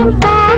Welcome back.